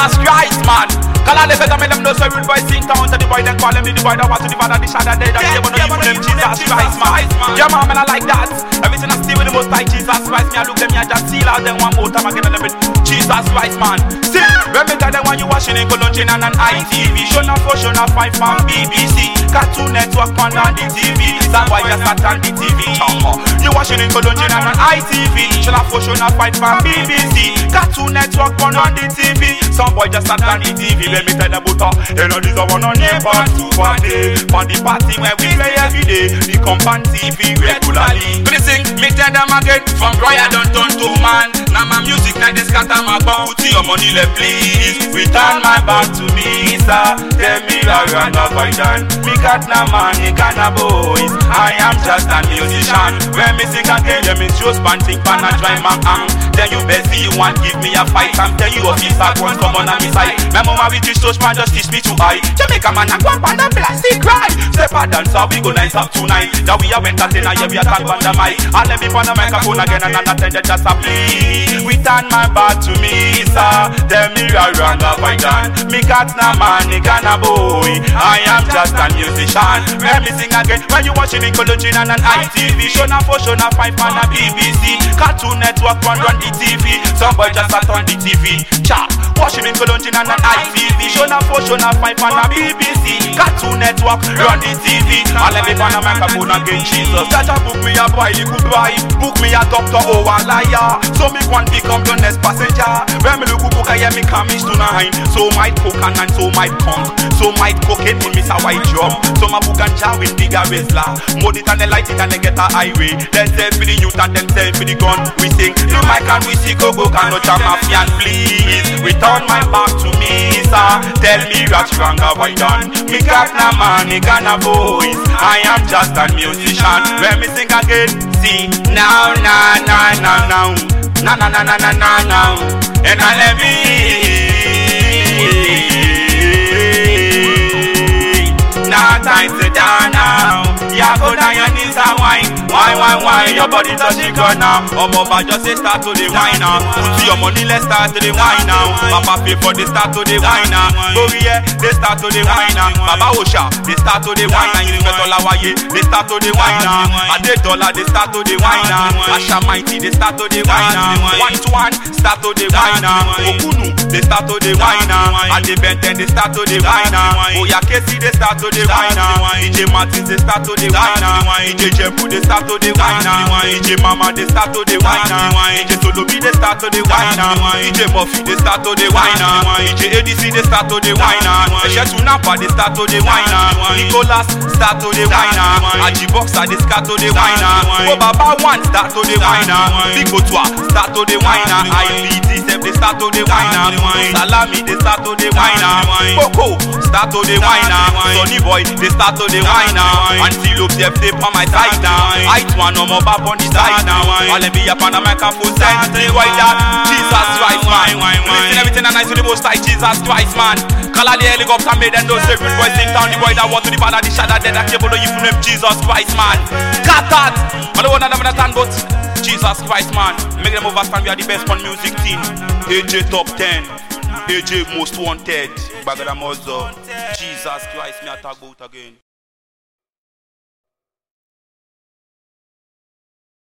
Jesus Christ, man. Call all the better, make them know so rude boy sing down to the boy, then call him the boy that was to the father, the shadow dead, that you know you them Jesus Christ, man. Yeah, man, man, I like that. Everything I see with the most like Jesus Christ, me I look them, me I just seal out them one more time again, and them with Jesus Christ, man. You watching in Cologne and an ITV, show na four, show na five from BBC, Cartoon Network on the TV, that why you start on the TV. You watching in Cologne and an ITV, show na four, show na five from BBC, Cartoon Network on the TV, some boy just start on the TV. Let me tell them about you know this a one on neighbor to party, for the party where we play every day, the compound TV regularly. Listen, me tell them again, from I don't to man. Now my music like this scatter my bone. Put your money left, please. Return my back to me, sir. Tell me how you are not done. Me got no money, got no boys. I am just a musician. When me sing again, you me show spanting pan and try my hand. Then you best see you want give me a fight. I'm tell you officer, one come on me side. My mama with this touch man just teach me to high. Jamaica man, I go up on the plastic right. Step a dancer, we go nice up tonight. Now we are entertainer, yeah we are talk on the mic. I let me on the microphone again and attend just a plea. Return my back to me, sir. Tell me how wrong have I. Me got no money, got no boy. I am just a musician. Let me sing again. When you watching in Cologne and an ITV, show na four, show na five, and a BBC. Cartoon Network run run the TV. Some boy just sat on the TV. Cha, watching in Cologne and an ITV, show na four, show na five, and a BBC. Cartoon Network run the TV. I let me on the microphone again, Jesus. That a book me a boy, the good boy. Book me a doctor, oh a liar. So me can become the next passenger. When me look cook, I hear me coming to nine. So might cook and and so might come. So might cocaine in miss a white drum. So my book and jar with bigger wrestler. Mold it and they light it and they get a highway. Then sell for the youth and then sell for the gun. We sing the mic and we see go go can no jam mafia please. Return my back to me, sir. Tell me what's wrong have I done? Me got no money, got no voice. I am just a musician. When me sing again, see now, now, now, now, now. Na na na na na na na And I let me wine Wine, wine, wine Your body touch the ground now Omo ba just say start to the wine now Put your money, let's start to the wine now Papa pay for the start to the wine now Go here, they start to the wine now Baba Osha, they start to the wine now You get all our way, they start to the wine now Ade dollar, they start to the wine now Asha mighty, they start to the wine now One to one, start to the wine now Okunu, they start to the wine now Ade Benten, they start to the wine now Oya Kesi, they start to the wine now DJ Martins, they start to the wine now DJ Jembu, they start to the wine now DJ Mama, they start to the wine now DJ Solobi, they start to the wine now DJ Murphy, they start to the wine now DJ ADC, they start to the wine now Eshetu Napa, they start to the wine now Nicholas, start to the wine now Aji Boxer, they start to the wine now Oh Baba One, start to the wine now Big Otwa, start to the wine now IBD, Sef, they start to the wine now Salami, they start to the wine now Coco, start to the wine now Sonny Boy, they start to the wine now Antelope, they on my side now Height one, no more back on the side. Them be up on the microphone, send to the wine. that Jesus Christ, man. Listen everything and I see the most like Jesus Christ, man. Call all the helicopter, made them know say good boy sing down the boy that want to the father, the shadow dead, that cable, you from them Jesus Christ, man. Got that. The one of them understand, but Jesus Christ, man. Make them understand we are the best on music team. AJ Top 10 AJ Most Wanted. Bagada Mozo Jesus Christ, me I talk about again